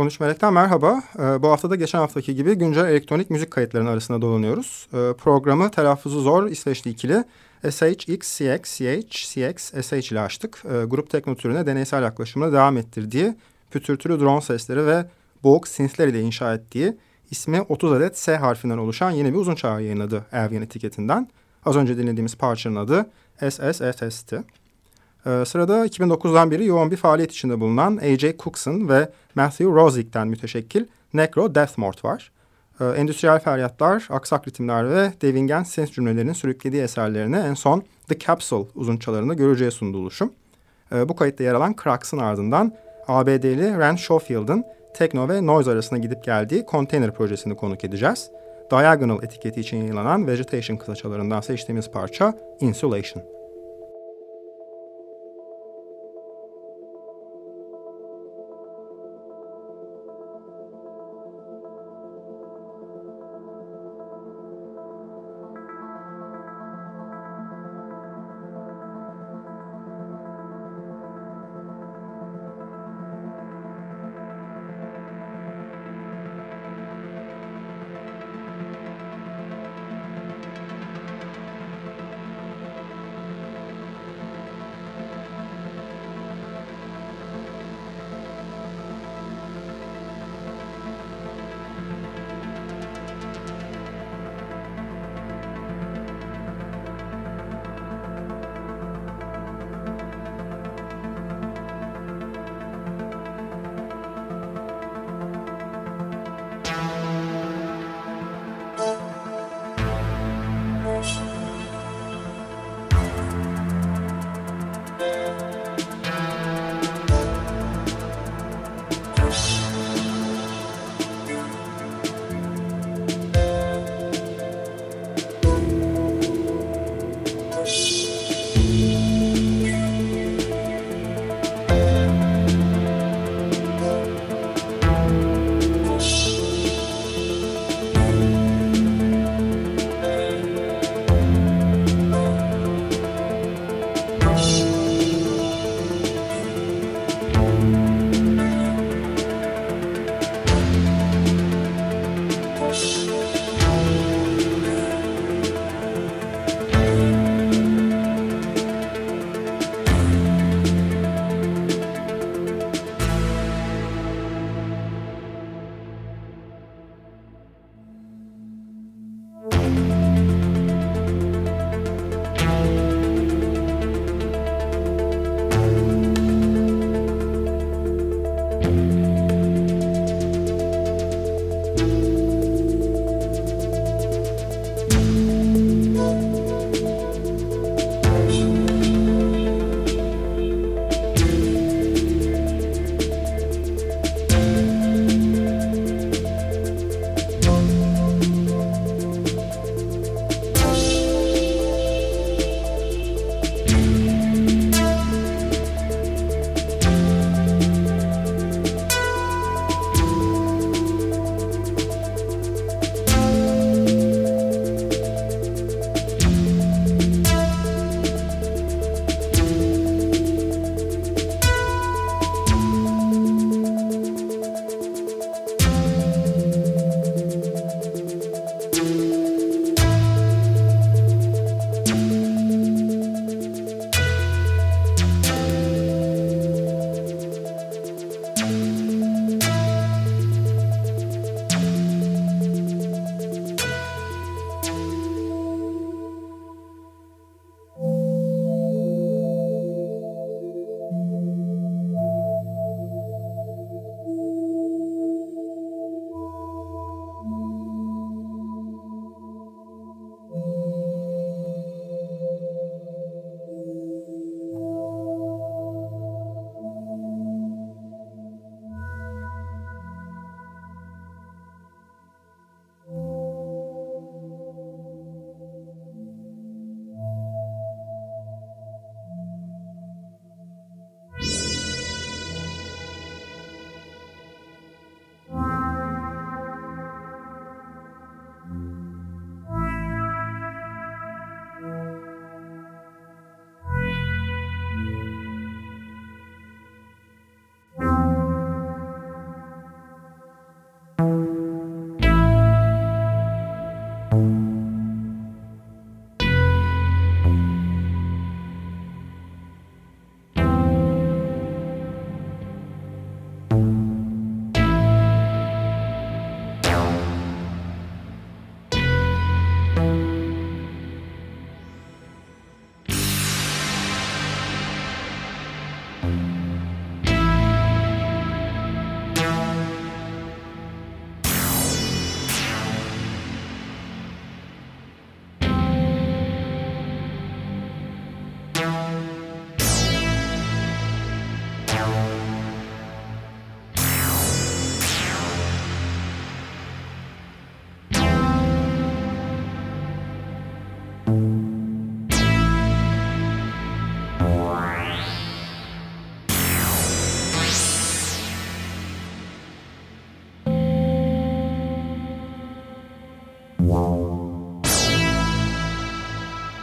13 Melek'ten merhaba. Ee, bu hafta da geçen haftaki gibi güncel elektronik müzik kayıtlarının arasında dolanıyoruz. Ee, programı telaffuzu zor İsveçli ikili SHX, CX, CH, CX, SH ile açtık. Ee, grup tekno türüne deneysel yaklaşımına devam ettirdiği, pütürtülü drone sesleri ve boğuk synthler ile inşa ettiği, ismi 30 adet S harfinden oluşan yeni bir uzun çağrı yayınladı Avian etiketinden. Az önce dinlediğimiz parçanın adı SSSS'ti. Ee, sırada 2009'dan beri yoğun bir faaliyet içinde bulunan AJ Cookson ve Matthew Rosick'ten müteşekkil Necro Deathmort var. Ee, endüstriyel feryatlar, aksak ritimler ve devingen ses cümlelerinin sürüklediği eserlerini en son The Capsule uzunçalarında göreceği sundu oluşum. Ee, bu kayıtta yer alan Cracks'ın ardından ABD'li Rand Schofield'ın tekno ve noise arasında gidip geldiği Container projesini konuk edeceğiz. Diagonal etiketi için yayınlanan Vegetation kısaçalarından seçtiğimiz parça Insulation. Shh.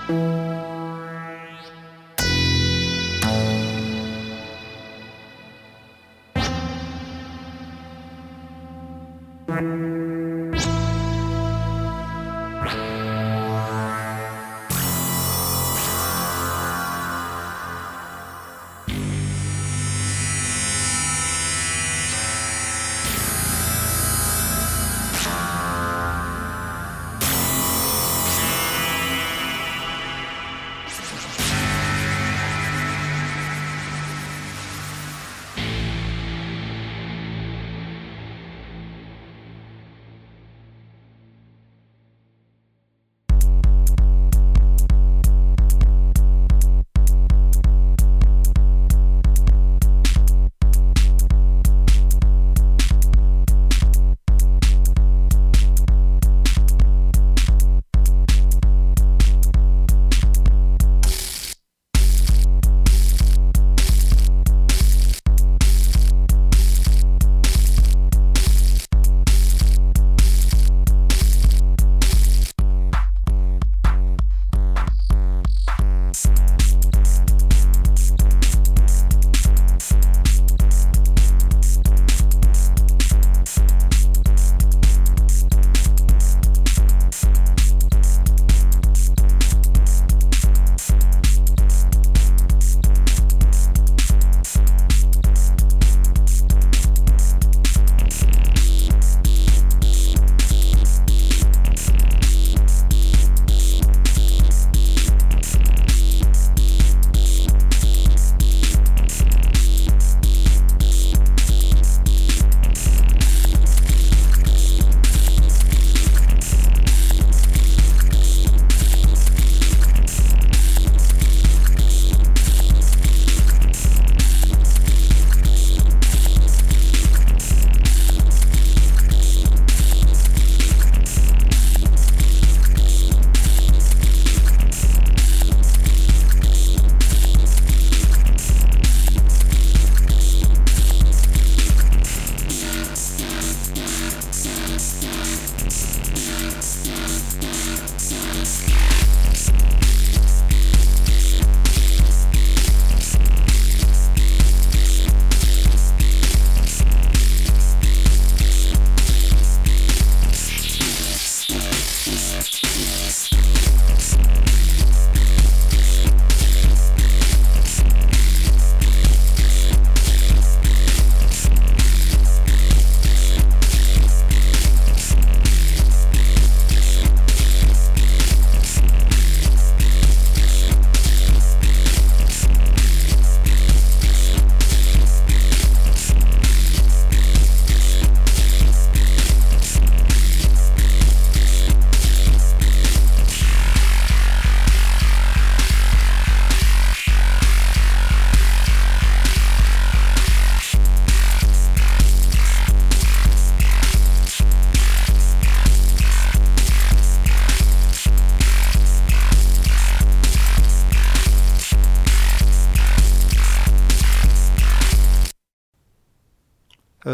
Música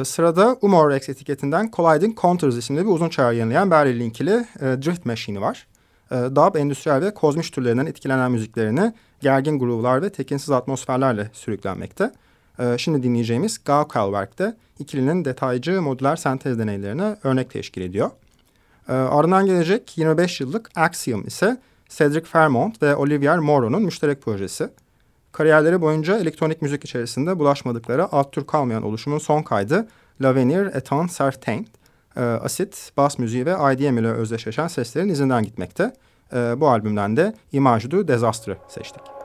sırada Umor Rex etiketinden Colliding Contours isimli bir uzun çağrı yayınlayan Berlin linkili e, Drift Machine'i var. E, dub, endüstriyel ve kozmiş türlerinden etkilenen müziklerini gergin groove'lar ve tekinsiz atmosferlerle sürüklenmekte. E, şimdi dinleyeceğimiz Gaukelwerk'te ikilinin detaycı modüler sentez deneylerine örnek teşkil ediyor. E, ardından gelecek 25 yıllık Axiom ise Cedric Fairmont ve Olivier Moreau'nun müşterek projesi. Kariyerleri boyunca elektronik müzik içerisinde bulaşmadıkları alt tür kalmayan oluşumun son kaydı L'Avenir Etant Certain, e, asit, bas müziği ve IDM ile özdeşleşen seslerin izinden gitmekte. E, bu albümden de Image du Desastre seçtik.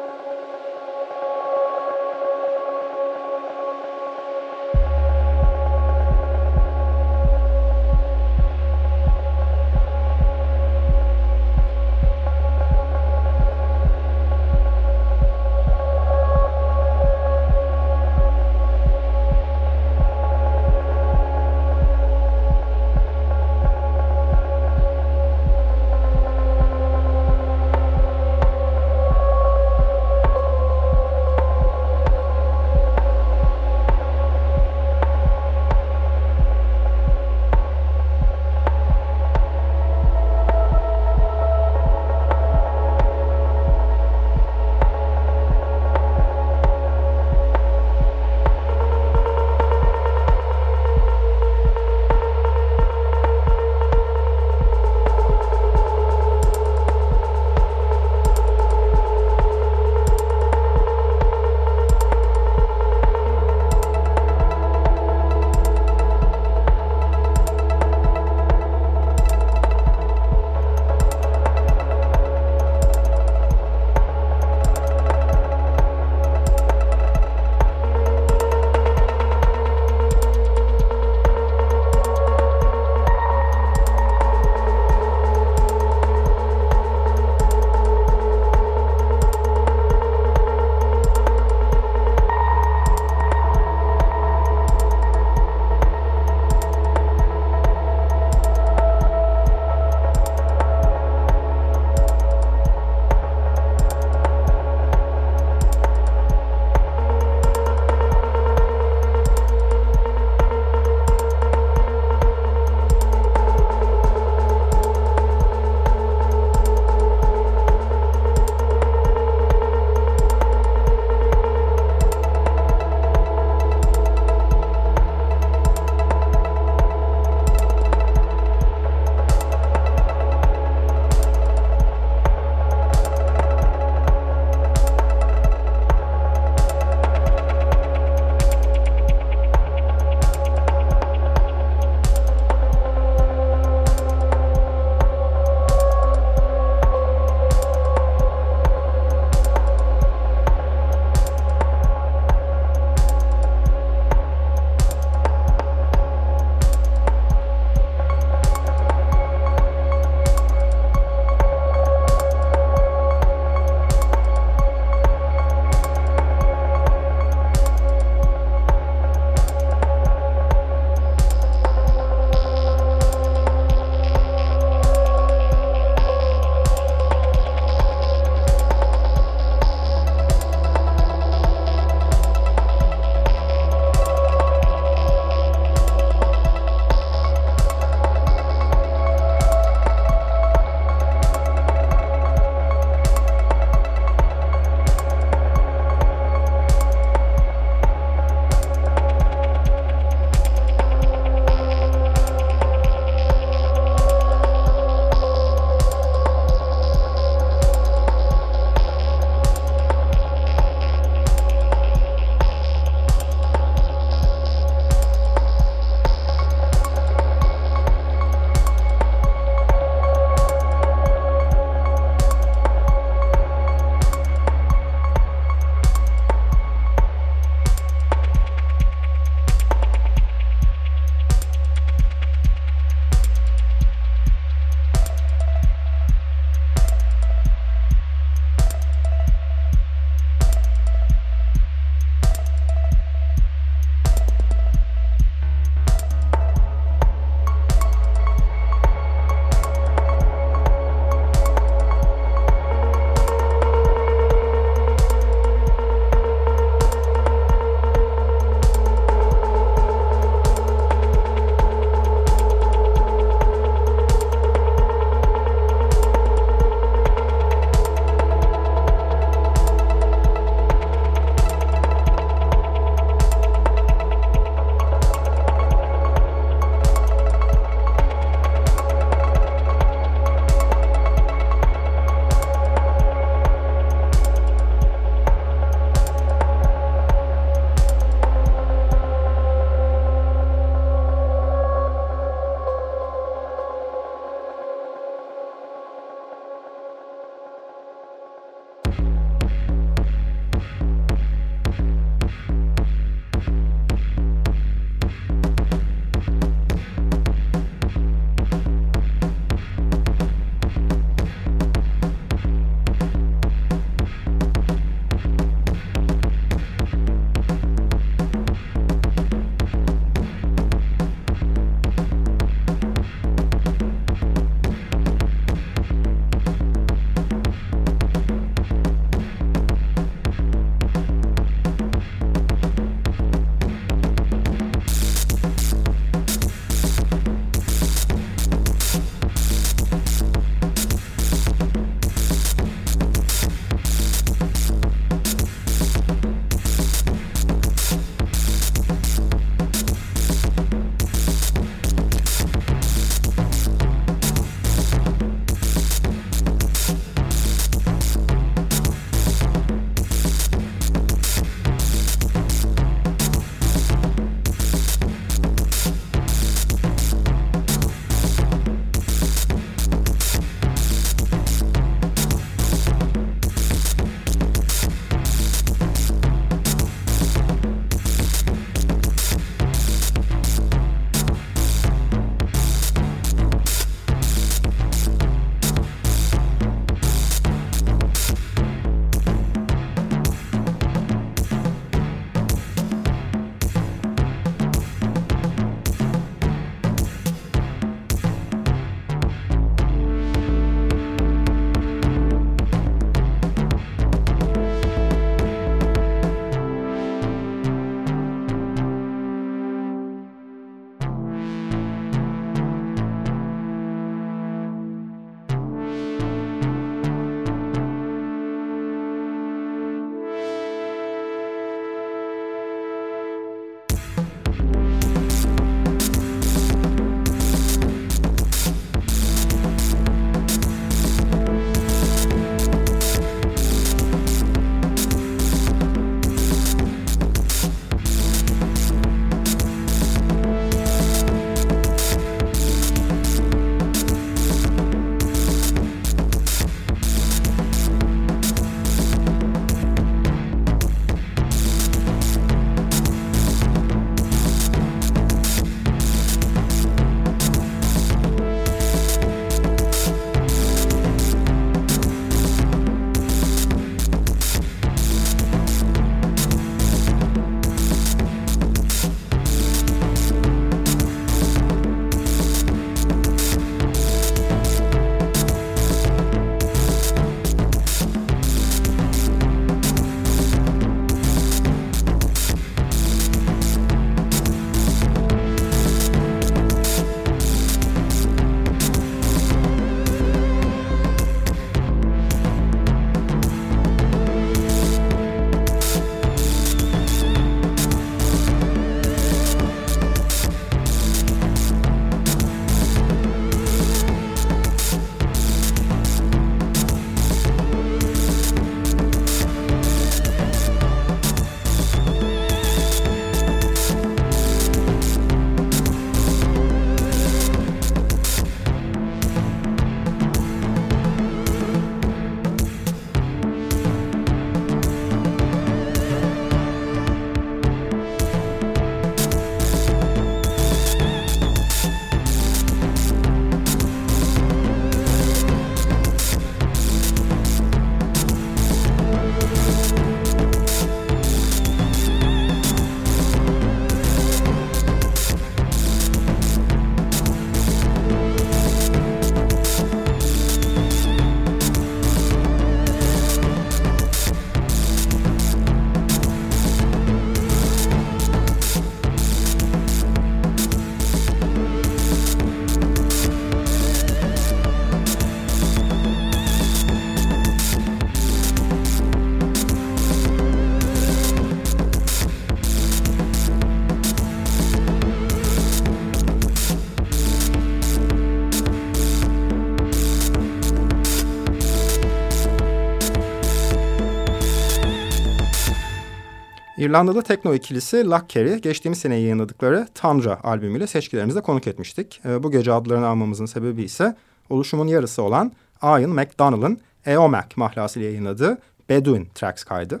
İrlandalı tekno ikilisi Lock Carey geçtiğimiz sene yayınladıkları Tundra albümüyle seçkilerimize konuk etmiştik. E, bu gece adlarını almamızın sebebi ise oluşumun yarısı olan Ian McDonald'ın EOMAC mahlasıyla yayınladığı Bedouin Tracks kaydı.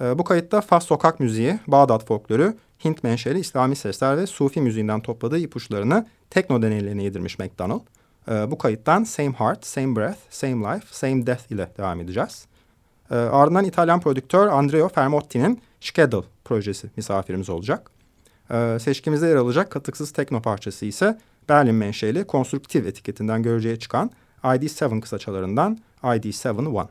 E, bu kayıtta Fas sokak müziği, Bağdat folkloru, Hint menşeli İslami sesler ve Sufi müziğinden topladığı ipuçlarını tekno deneylerine yedirmiş McDonald. E, bu kayıttan Same Heart, Same Breath, Same Life, Same Death ile devam edeceğiz. E, ardından İtalyan prodüktör Andrea Fermotti'nin Schedule projesi misafirimiz olacak. E, seçkimizde yer alacak katıksız tekno parçası ise Berlin menşeli konstruktif etiketinden göreceğe çıkan ID7 kısaçalarından ID7-1.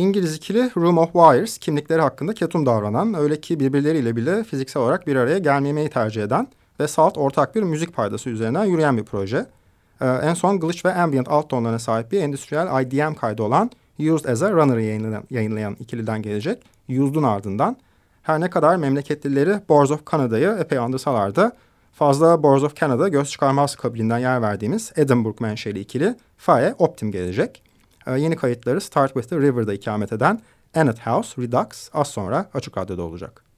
İngiliz ikili Room of Wires kimlikleri hakkında ketum davranan, öyle ki birbirleriyle bile fiziksel olarak bir araya gelmemeyi tercih eden ve salt ortak bir müzik paydası üzerinden yürüyen bir proje. Ee, en son glitch ve ambient alt tonlarına sahip bir endüstriyel IDM kaydı olan Used as a Runner'ı yayınlayan, yayınlayan ikiliden gelecek. Used'un ardından her ne kadar memleketlileri Boards of Canada'yı epey andırsalar da fazla Boards of Canada göz çıkarmaz kabilinden yer verdiğimiz Edinburgh menşeli ikili Faye Optim gelecek. Ee, yeni kayıtları Start With The River'da ikamet eden Annette House Redux az sonra Açık Radyo'da olacak.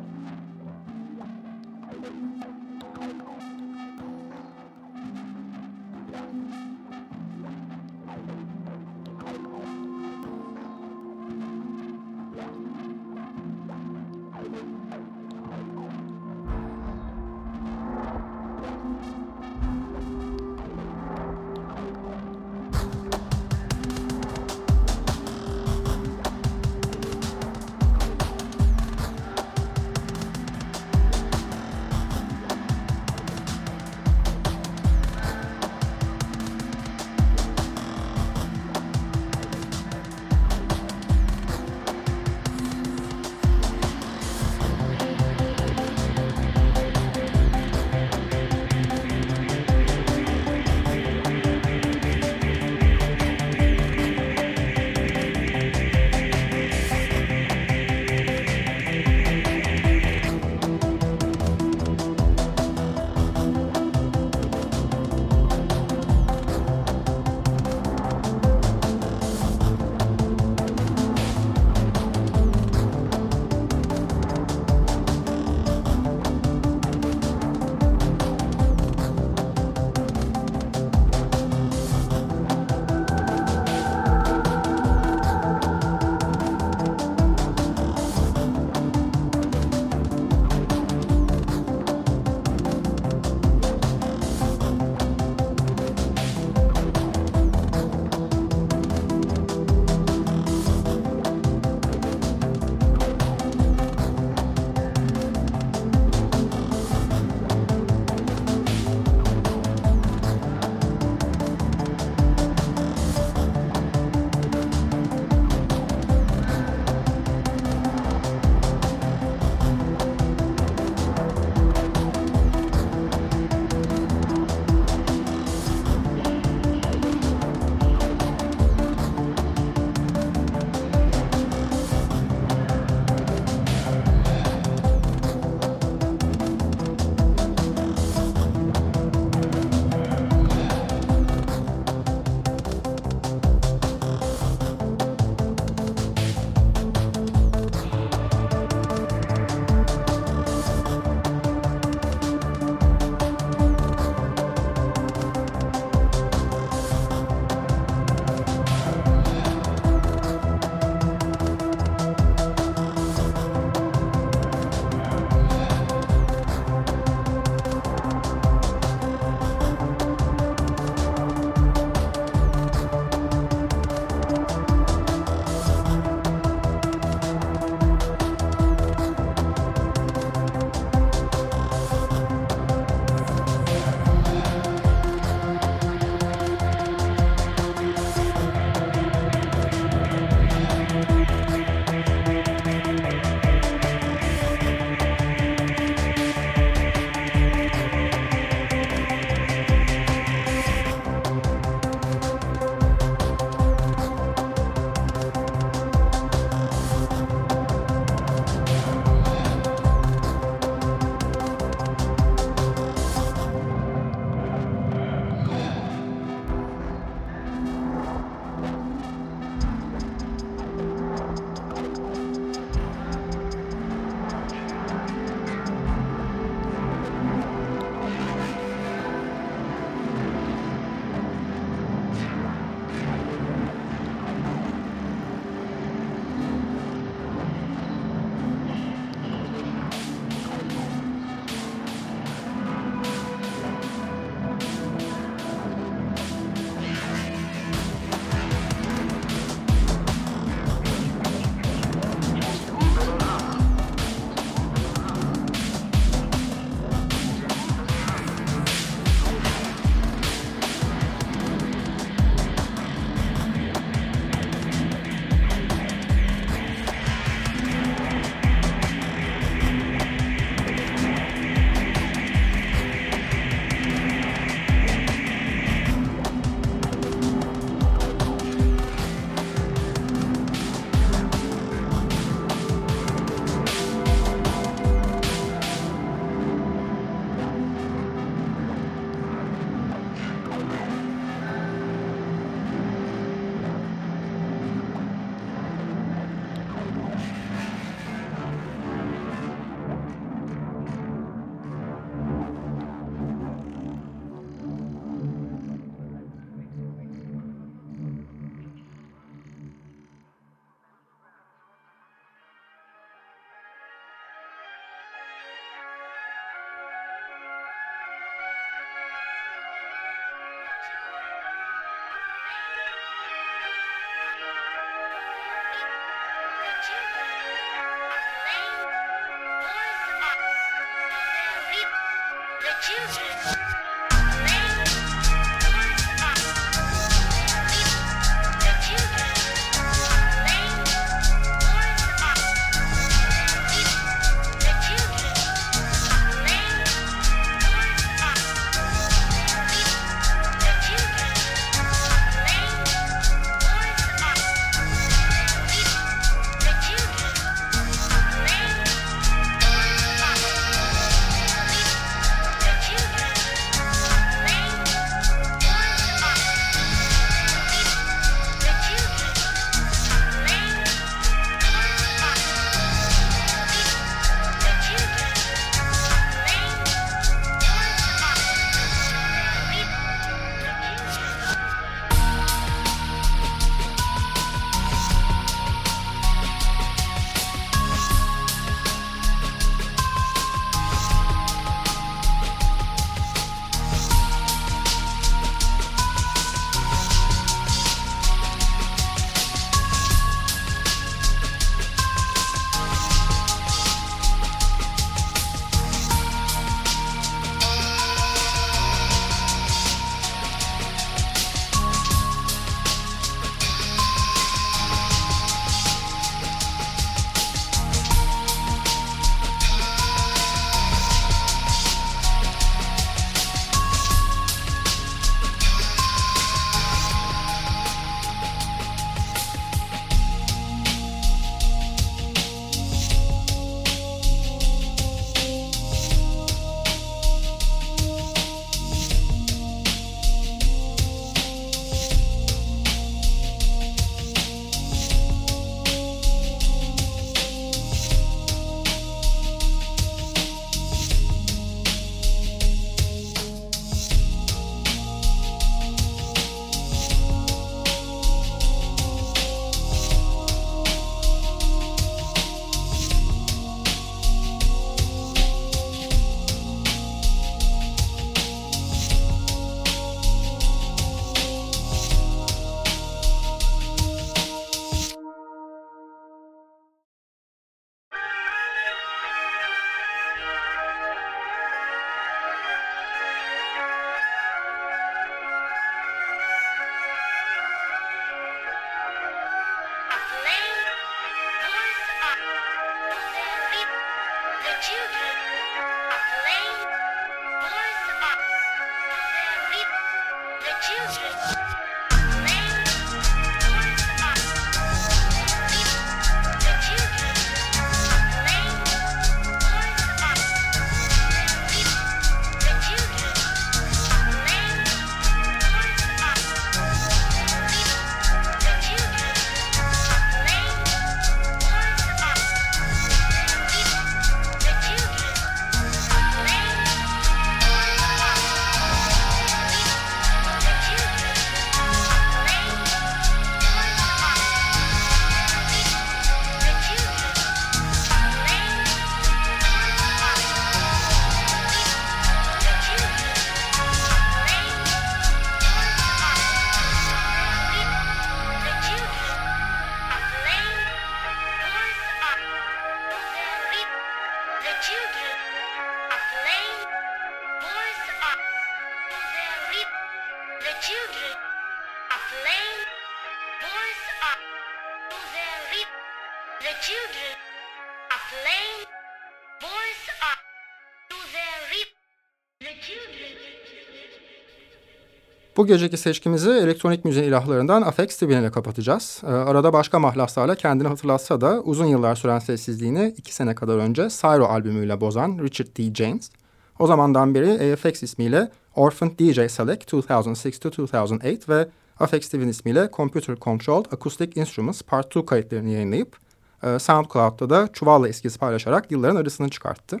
Bu geceki seçkimizi elektronik müziğin ilahlarından Afex Twin ile kapatacağız. Ee, arada başka mahlaslarla kendini hatırlatsa da uzun yıllar süren sessizliğini iki sene kadar önce Syro albümüyle bozan Richard D. James. O zamandan beri AFX ismiyle Orphan DJ Select 2006-2008 ve Afex Twin ismiyle Computer Controlled Acoustic Instruments Part 2 kayıtlarını yayınlayıp e, SoundCloud'da da çuvalla eskisi paylaşarak yılların arasını çıkarttı.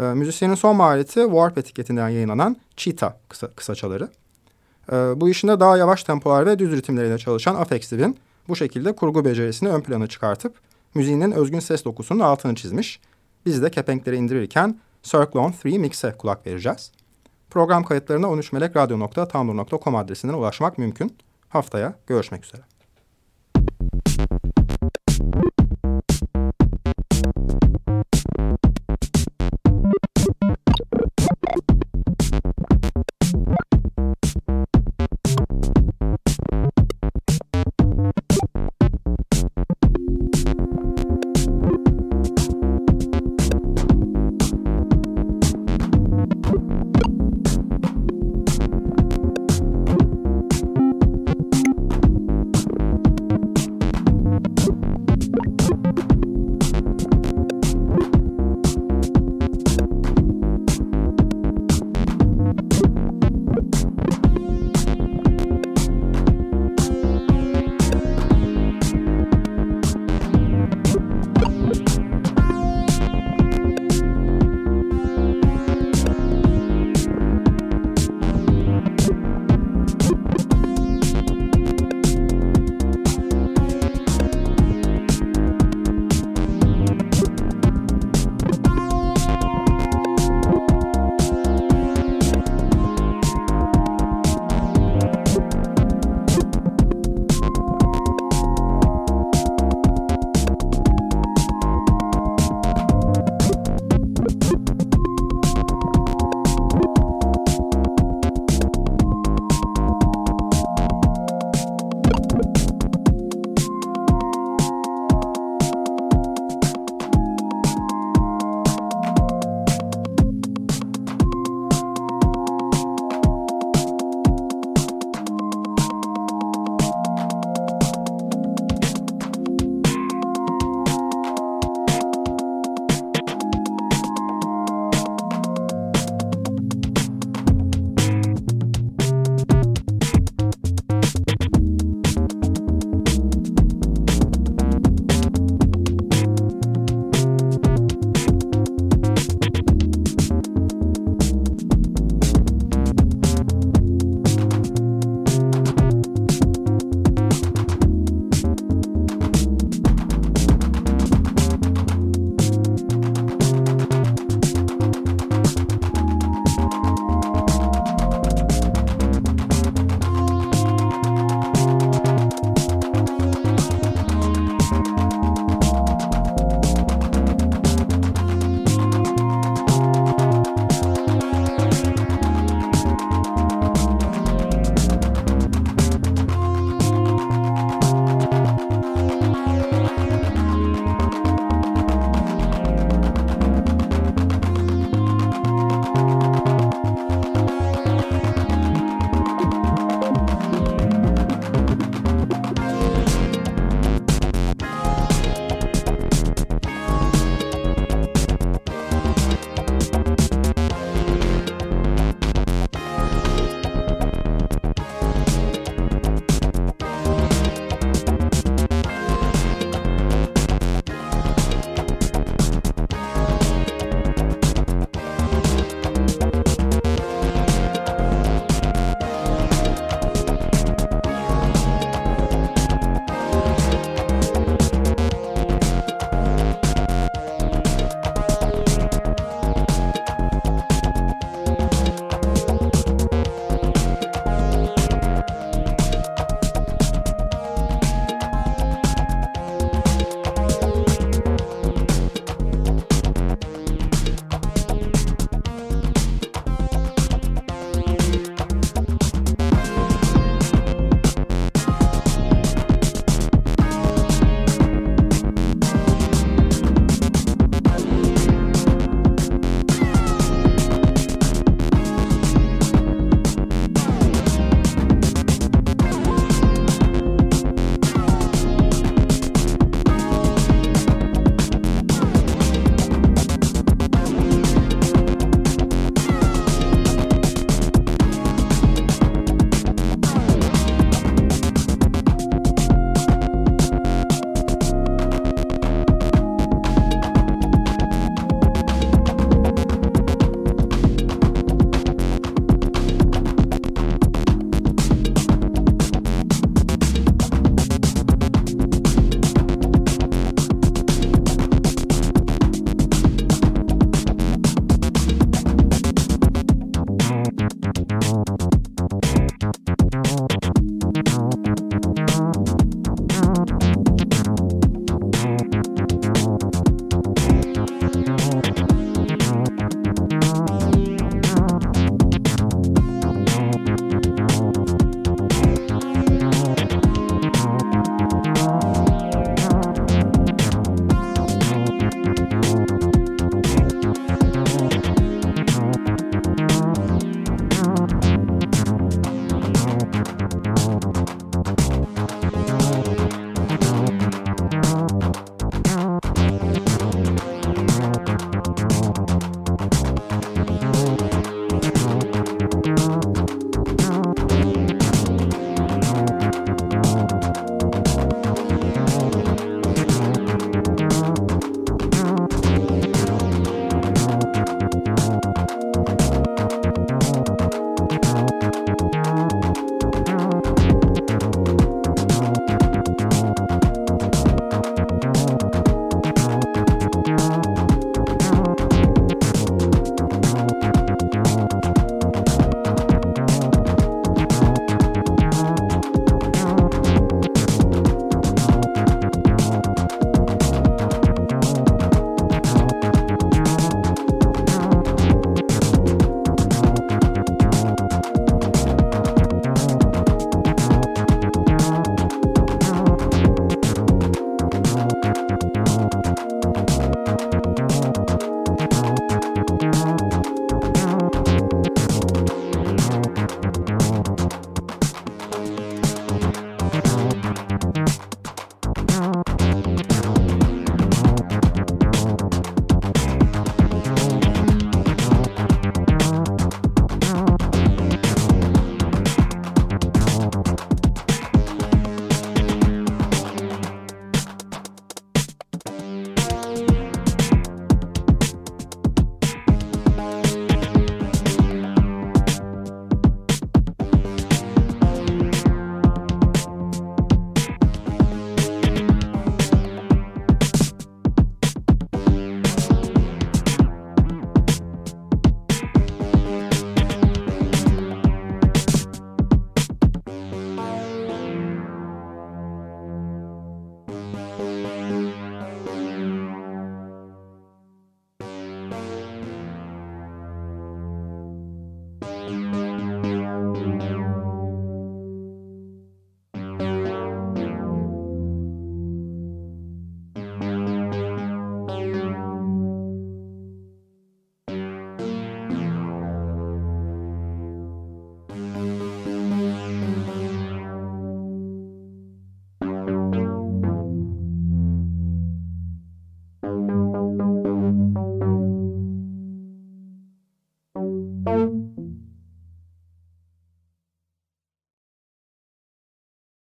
E, müzisyenin son maliyeti Warp etiketinden yayınlanan Cheetah kısa, kısaçaları. Ee, bu işinde daha yavaş tempolar ve düz ritimleriyle çalışan Afex bu şekilde kurgu becerisini ön plana çıkartıp müziğinin özgün ses dokusunun altını çizmiş. Biz de kepenkleri indirirken Circle on 3 Mix'e kulak vereceğiz. Program kayıtlarına 13melekradyo.tumblr.com adresinden ulaşmak mümkün. Haftaya görüşmek üzere.